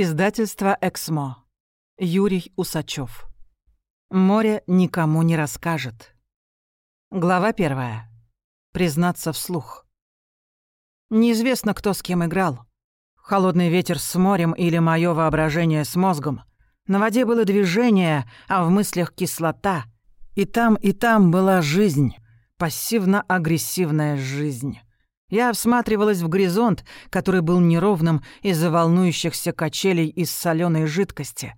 Издательство «Эксмо». Юрий Усачев. Море никому не расскажет. Глава первая. Признаться вслух. Неизвестно, кто с кем играл. Холодный ветер с морем или мое воображение с мозгом. На воде было движение, а в мыслях кислота. И там, и там была жизнь. Пассивно-агрессивная жизнь. Я всматривалась в горизонт, который был неровным из-за волнующихся качелей из соленой жидкости.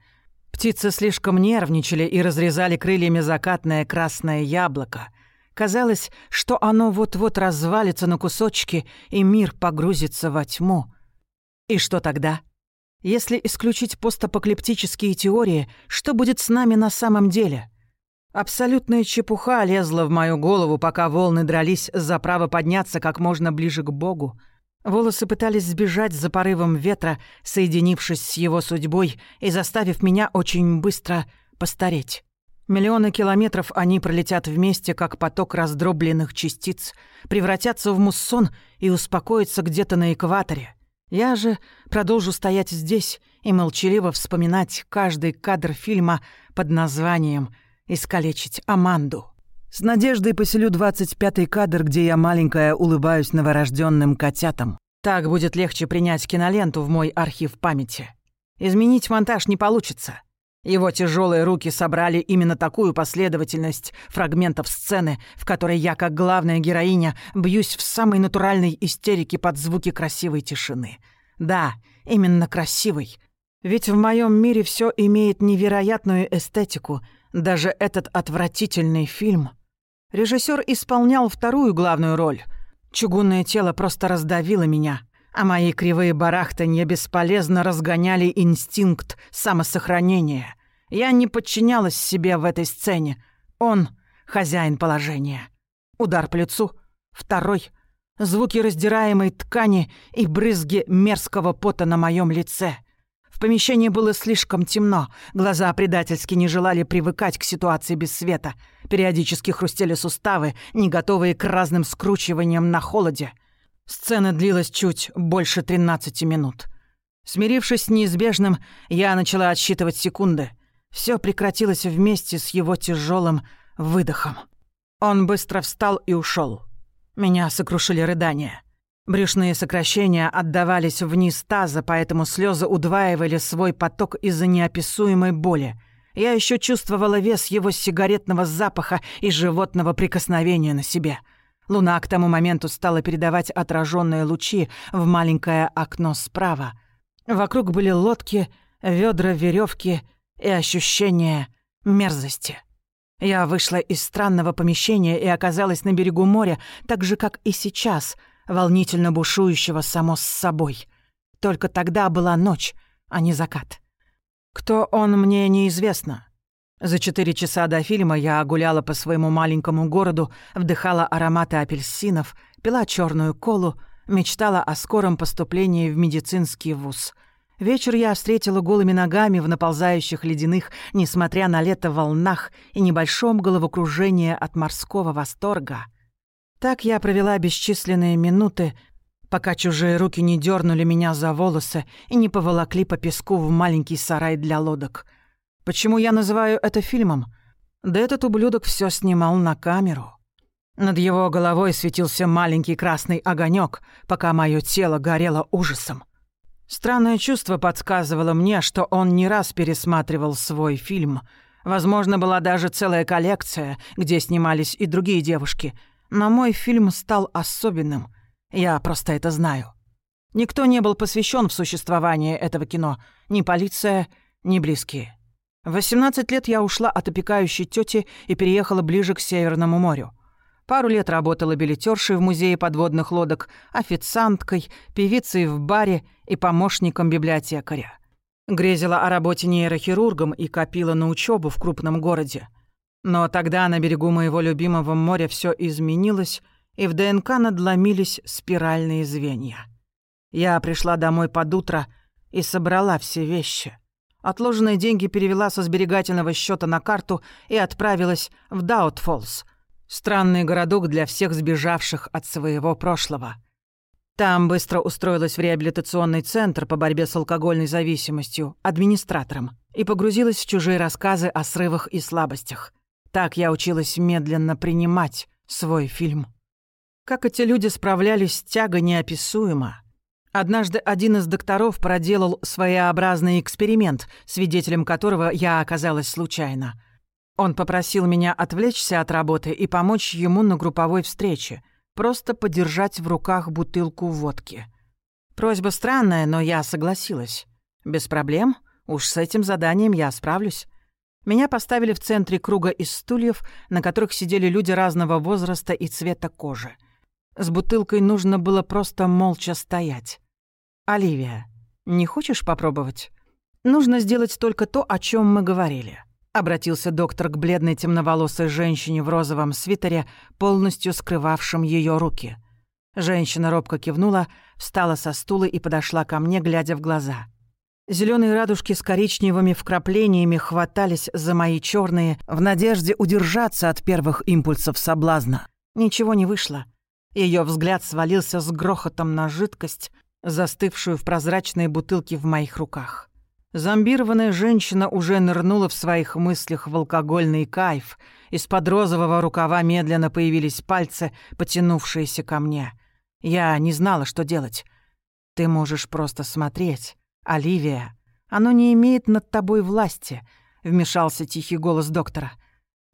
Птицы слишком нервничали и разрезали крыльями закатное красное яблоко. Казалось, что оно вот-вот развалится на кусочки, и мир погрузится во тьму. И что тогда? Если исключить постапокалиптические теории, что будет с нами на самом деле — Абсолютная чепуха лезла в мою голову, пока волны дрались за право подняться как можно ближе к Богу. Волосы пытались сбежать за порывом ветра, соединившись с его судьбой и заставив меня очень быстро постареть. Миллионы километров они пролетят вместе, как поток раздробленных частиц, превратятся в муссон и успокоятся где-то на экваторе. Я же продолжу стоять здесь и молчаливо вспоминать каждый кадр фильма под названием искалечить Аманду. С надеждой поселю 25-й кадр, где я маленькая улыбаюсь новорожденным котятам. Так будет легче принять киноленту в мой архив памяти. Изменить монтаж не получится. Его тяжелые руки собрали именно такую последовательность фрагментов сцены, в которой я, как главная героиня, бьюсь в самой натуральной истерике под звуки красивой тишины. Да, именно красивой. Ведь в моем мире все имеет невероятную эстетику — даже этот отвратительный фильм. Режиссер исполнял вторую главную роль. Чугунное тело просто раздавило меня, а мои кривые барахтанья бесполезно разгоняли инстинкт самосохранения. Я не подчинялась себе в этой сцене. Он — хозяин положения. Удар по лицу. Второй — звуки раздираемой ткани и брызги мерзкого пота на моем лице — помещении было слишком темно, глаза предательски не желали привыкать к ситуации без света. Периодически хрустели суставы, не готовые к разным скручиваниям на холоде. Сцена длилась чуть больше 13 минут. Смирившись с неизбежным, я начала отсчитывать секунды. Все прекратилось вместе с его тяжелым выдохом. Он быстро встал и ушел. Меня сокрушили рыдания. Брюшные сокращения отдавались вниз таза, поэтому слезы удваивали свой поток из-за неописуемой боли. Я еще чувствовала вес его сигаретного запаха и животного прикосновения на себе. Луна к тому моменту стала передавать отраженные лучи в маленькое окно справа. Вокруг были лодки, ведра, веревки и ощущение мерзости. Я вышла из странного помещения и оказалась на берегу моря, так же, как и сейчас — волнительно бушующего само с собой. Только тогда была ночь, а не закат. Кто он, мне неизвестно. За четыре часа до фильма я гуляла по своему маленькому городу, вдыхала ароматы апельсинов, пила черную колу, мечтала о скором поступлении в медицинский вуз. Вечер я встретила голыми ногами в наползающих ледяных, несмотря на лето, волнах и небольшом головокружении от морского восторга — так я провела бесчисленные минуты, пока чужие руки не дернули меня за волосы и не поволокли по песку в маленький сарай для лодок. Почему я называю это фильмом? Да этот ублюдок все снимал на камеру. Над его головой светился маленький красный огонек, пока мое тело горело ужасом. Странное чувство подсказывало мне, что он не раз пересматривал свой фильм. Возможно, была даже целая коллекция, где снимались и другие девушки — но мой фильм стал особенным. Я просто это знаю. Никто не был посвящен в существование этого кино. Ни полиция, ни близкие. В 18 лет я ушла от опекающей тети и переехала ближе к Северному морю. Пару лет работала билетершей в музее подводных лодок, официанткой, певицей в баре и помощником библиотекаря. Грезила о работе нейрохирургом и копила на учебу в крупном городе. Но тогда на берегу моего любимого моря все изменилось, и в ДНК надломились спиральные звенья. Я пришла домой под утро и собрала все вещи. Отложенные деньги перевела со сберегательного счета на карту и отправилась в Даутфоллс, странный городок для всех сбежавших от своего прошлого. Там быстро устроилась в реабилитационный центр по борьбе с алкогольной зависимостью, администратором, и погрузилась в чужие рассказы о срывах и слабостях. Так я училась медленно принимать свой фильм. Как эти люди справлялись с тягой неописуемо. Однажды один из докторов проделал своеобразный эксперимент, свидетелем которого я оказалась случайно. Он попросил меня отвлечься от работы и помочь ему на групповой встрече, просто подержать в руках бутылку водки. Просьба странная, но я согласилась. Без проблем, уж с этим заданием я справлюсь. Меня поставили в центре круга из стульев, на которых сидели люди разного возраста и цвета кожи — с бутылкой нужно было просто молча стоять. «Оливия, не хочешь попробовать? Нужно сделать только то, о чем мы говорили». Обратился доктор к бледной темноволосой женщине в розовом свитере, полностью скрывавшем ее руки. Женщина робко кивнула, встала со стула и подошла ко мне, глядя в глаза. Зеленые радужки с коричневыми вкраплениями хватались за мои черные в надежде удержаться от первых импульсов соблазна. Ничего не вышло. Ее взгляд свалился с грохотом на жидкость, застывшую в прозрачной бутылке в моих руках. Зомбированная женщина уже нырнула в своих мыслях в алкогольный кайф. Из-под розового рукава медленно появились пальцы, потянувшиеся ко мне. Я не знала, что делать. «Ты можешь просто смотреть. Оливия, оно не имеет над тобой власти», — вмешался тихий голос доктора.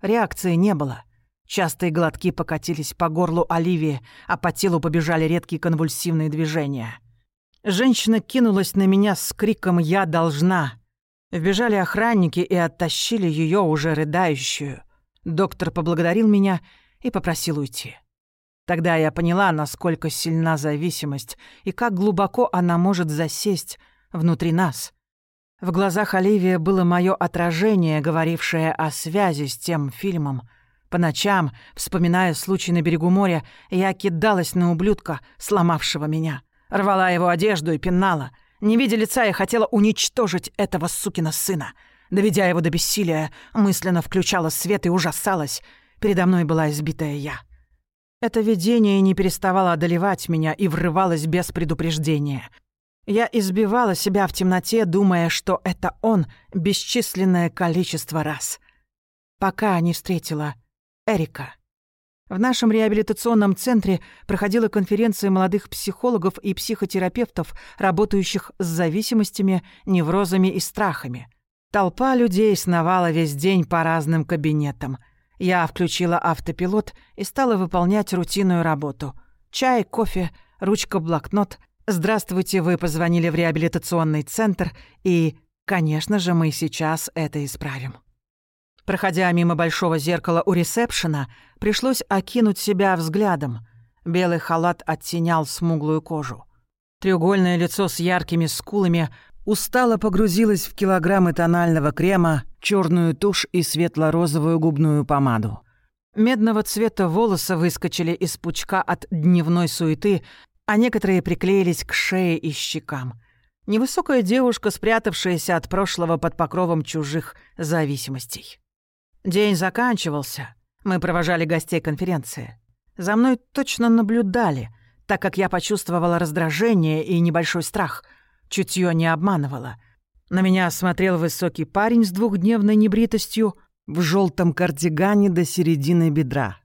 Реакции не было. Частые глотки покатились по горлу Оливии, а по телу побежали редкие конвульсивные движения. Женщина кинулась на меня с криком «Я должна!». Вбежали охранники и оттащили ее уже рыдающую. Доктор поблагодарил меня и попросил уйти. Тогда я поняла, насколько сильна зависимость и как глубоко она может засесть внутри нас. В глазах Оливии было мое отражение, говорившее о связи с тем фильмом — по ночам, вспоминая случай на берегу моря, я кидалась на ублюдка, сломавшего меня. Рвала его одежду и пинала. Не видя лица, я хотела уничтожить этого сукина сына. Доведя его до бессилия, мысленно включала свет и ужасалась. Передо мной была избитая я. Это видение не переставало одолевать меня и врывалось без предупреждения. Я избивала себя в темноте, думая, что это он бесчисленное количество раз. Пока не встретила Эрика. В нашем реабилитационном центре проходила конференция молодых психологов и психотерапевтов, работающих с зависимостями, неврозами и страхами. Толпа людей сновала весь день по разным кабинетам. Я включила автопилот и стала выполнять рутинную работу. Чай, кофе, ручка-блокнот. «Здравствуйте, вы позвонили в реабилитационный центр, и, конечно же, мы сейчас это исправим». Проходя мимо большого зеркала у ресепшена, пришлось окинуть себя взглядом. Белый халат оттенял смуглую кожу. Треугольное лицо с яркими скулами устало погрузилось в килограммы тонального крема, черную тушь и светло-розовую губную помаду. Медного цвета волосы выскочили из пучка от дневной суеты, а некоторые приклеились к шее и щекам. Невысокая девушка, спрятавшаяся от прошлого под покровом чужих зависимостей. День заканчивался. Мы провожали гостей конференции. За мной точно наблюдали, так как я почувствовала раздражение и небольшой страх. Чутье не обманывало. На меня смотрел высокий парень с двухдневной небритостью в желтом кардигане до середины бедра.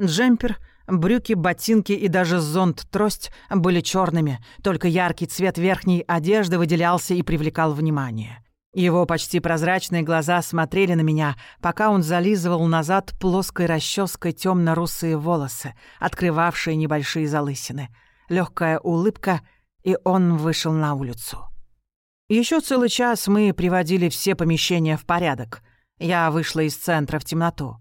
Джемпер, брюки, ботинки и даже зонт-трость были черными, только яркий цвет верхней одежды выделялся и привлекал внимание. Его почти прозрачные глаза смотрели на меня, пока он зализывал назад плоской расческой темно-русые волосы, открывавшие небольшие залысины. Легкая улыбка, и он вышел на улицу. Еще целый час мы приводили все помещения в порядок. Я вышла из центра в темноту.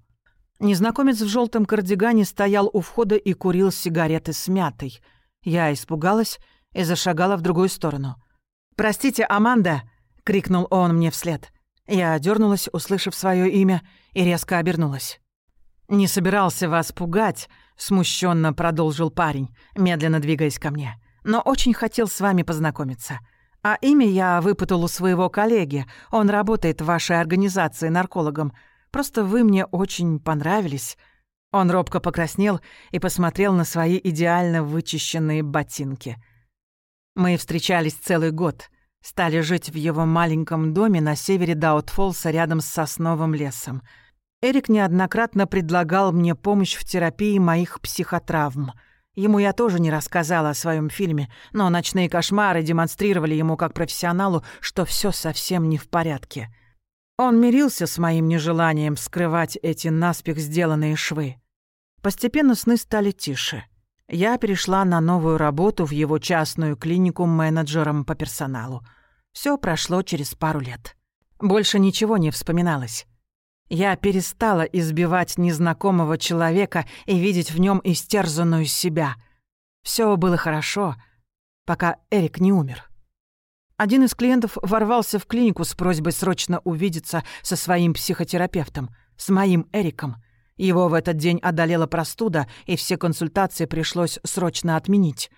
Незнакомец в желтом кардигане стоял у входа и курил сигареты с мятой. Я испугалась и зашагала в другую сторону. «Простите, Аманда!» крикнул он мне вслед. Я дернулась, услышав свое имя, и резко обернулась. «Не собирался вас пугать», — смущенно продолжил парень, медленно двигаясь ко мне. «Но очень хотел с вами познакомиться. А имя я выпытал у своего коллеги. Он работает в вашей организации наркологом. Просто вы мне очень понравились». Он робко покраснел и посмотрел на свои идеально вычищенные ботинки. Мы встречались целый год, стали жить в его маленьком доме на севере Даутфолса рядом с сосновым лесом. Эрик неоднократно предлагал мне помощь в терапии моих психотравм. Ему я тоже не рассказала о своем фильме, но ночные кошмары демонстрировали ему как профессионалу, что все совсем не в порядке — он мирился с моим нежеланием скрывать эти наспех сделанные швы. Постепенно сны стали тише. Я перешла на новую работу в его частную клинику менеджером по персоналу. Все прошло через пару лет. Больше ничего не вспоминалось. Я перестала избивать незнакомого человека и видеть в нем истерзанную себя. Все было хорошо, пока Эрик не умер. Один из клиентов ворвался в клинику с просьбой срочно увидеться со своим психотерапевтом, с моим Эриком. Его в этот день одолела простуда, и все консультации пришлось срочно отменить.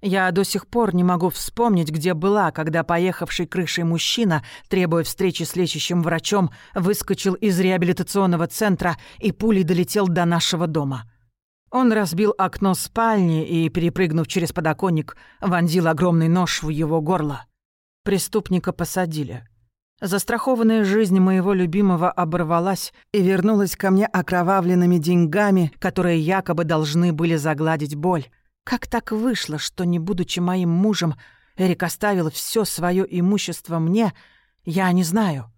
Я до сих пор не могу вспомнить, где была, когда поехавший крышей мужчина, требуя встречи с лечащим врачом, выскочил из реабилитационного центра и пулей долетел до нашего дома. Он разбил окно спальни и, перепрыгнув через подоконник, вонзил огромный нож в его горло. Преступника посадили. Застрахованная жизнь моего любимого оборвалась и вернулась ко мне окровавленными деньгами, которые якобы должны были загладить боль. Как так вышло, что, не будучи моим мужем, Эрик оставил все свое имущество мне, я не знаю.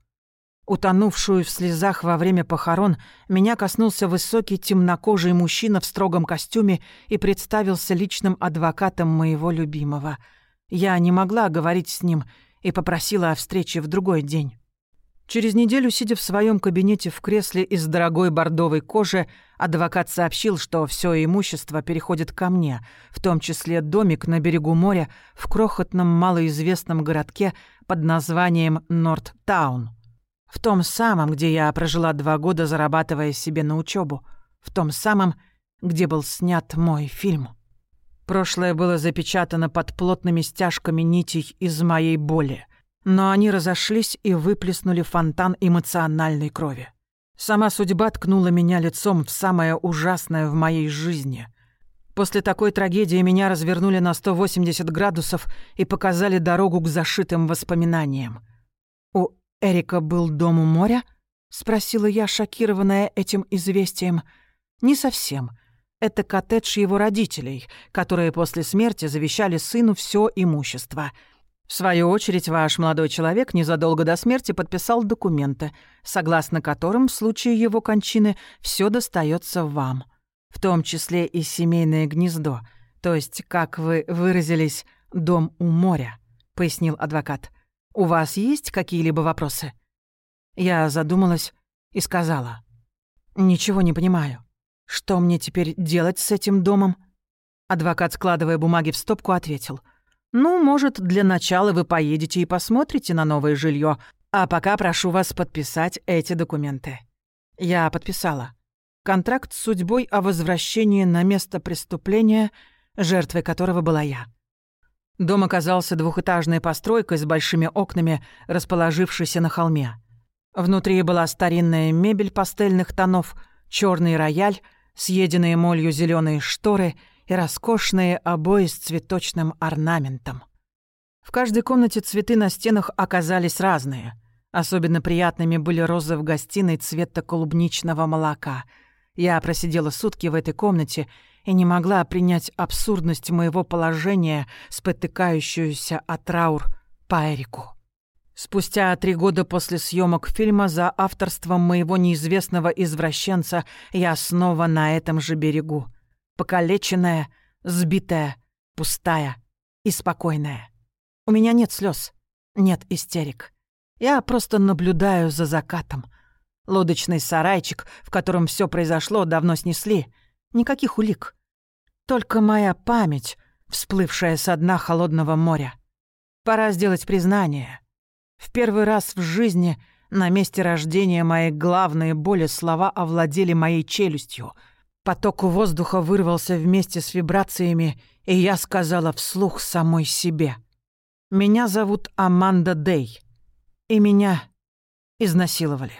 Утонувшую в слезах во время похорон, меня коснулся высокий темнокожий мужчина в строгом костюме и представился личным адвокатом моего любимого — я не могла говорить с ним и попросила о встрече в другой день. Через неделю, сидя в своем кабинете в кресле из дорогой бордовой кожи, адвокат сообщил, что все имущество переходит ко мне, в том числе домик на берегу моря в крохотном малоизвестном городке под названием Норт-Таун. В том самом, где я прожила два года, зарабатывая себе на учебу, в том самом, где был снят мой фильм. Прошлое было запечатано под плотными стяжками нитей из моей боли, но они разошлись и выплеснули фонтан эмоциональной крови. Сама судьба ткнула меня лицом в самое ужасное в моей жизни. После такой трагедии меня развернули на 180 градусов и показали дорогу к зашитым воспоминаниям. «У Эрика был дом у моря?» — спросила я, шокированная этим известием. «Не совсем». Это коттедж его родителей, которые после смерти завещали сыну все имущество. В свою очередь, ваш молодой человек незадолго до смерти подписал документы, согласно которым в случае его кончины все достается вам, в том числе и семейное гнездо, то есть, как вы выразились, дом у моря, пояснил адвокат. У вас есть какие-либо вопросы? Я задумалась и сказала: Ничего не понимаю. «Что мне теперь делать с этим домом?» Адвокат, складывая бумаги в стопку, ответил. «Ну, может, для начала вы поедете и посмотрите на новое жилье, а пока прошу вас подписать эти документы». Я подписала. Контракт с судьбой о возвращении на место преступления, жертвой которого была я. Дом оказался двухэтажной постройкой с большими окнами, расположившейся на холме. Внутри была старинная мебель пастельных тонов, черный рояль — съеденные молью зеленые шторы и роскошные обои с цветочным орнаментом. В каждой комнате цветы на стенах оказались разные. Особенно приятными были розы в гостиной цвета клубничного молока. Я просидела сутки в этой комнате и не могла принять абсурдность моего положения, спотыкающуюся от траур по Эрику. Спустя три года после съемок фильма за авторством моего неизвестного извращенца я снова на этом же берегу. Покалеченная, сбитая, пустая и спокойная. У меня нет слез, нет истерик. Я просто наблюдаю за закатом. Лодочный сарайчик, в котором все произошло, давно снесли. Никаких улик. Только моя память, всплывшая со дна холодного моря. Пора сделать признание — в первый раз в жизни на месте рождения моей главные боли слова овладели моей челюстью. Поток воздуха вырвался вместе с вибрациями, и я сказала вслух самой себе. «Меня зовут Аманда Дей, и меня изнасиловали».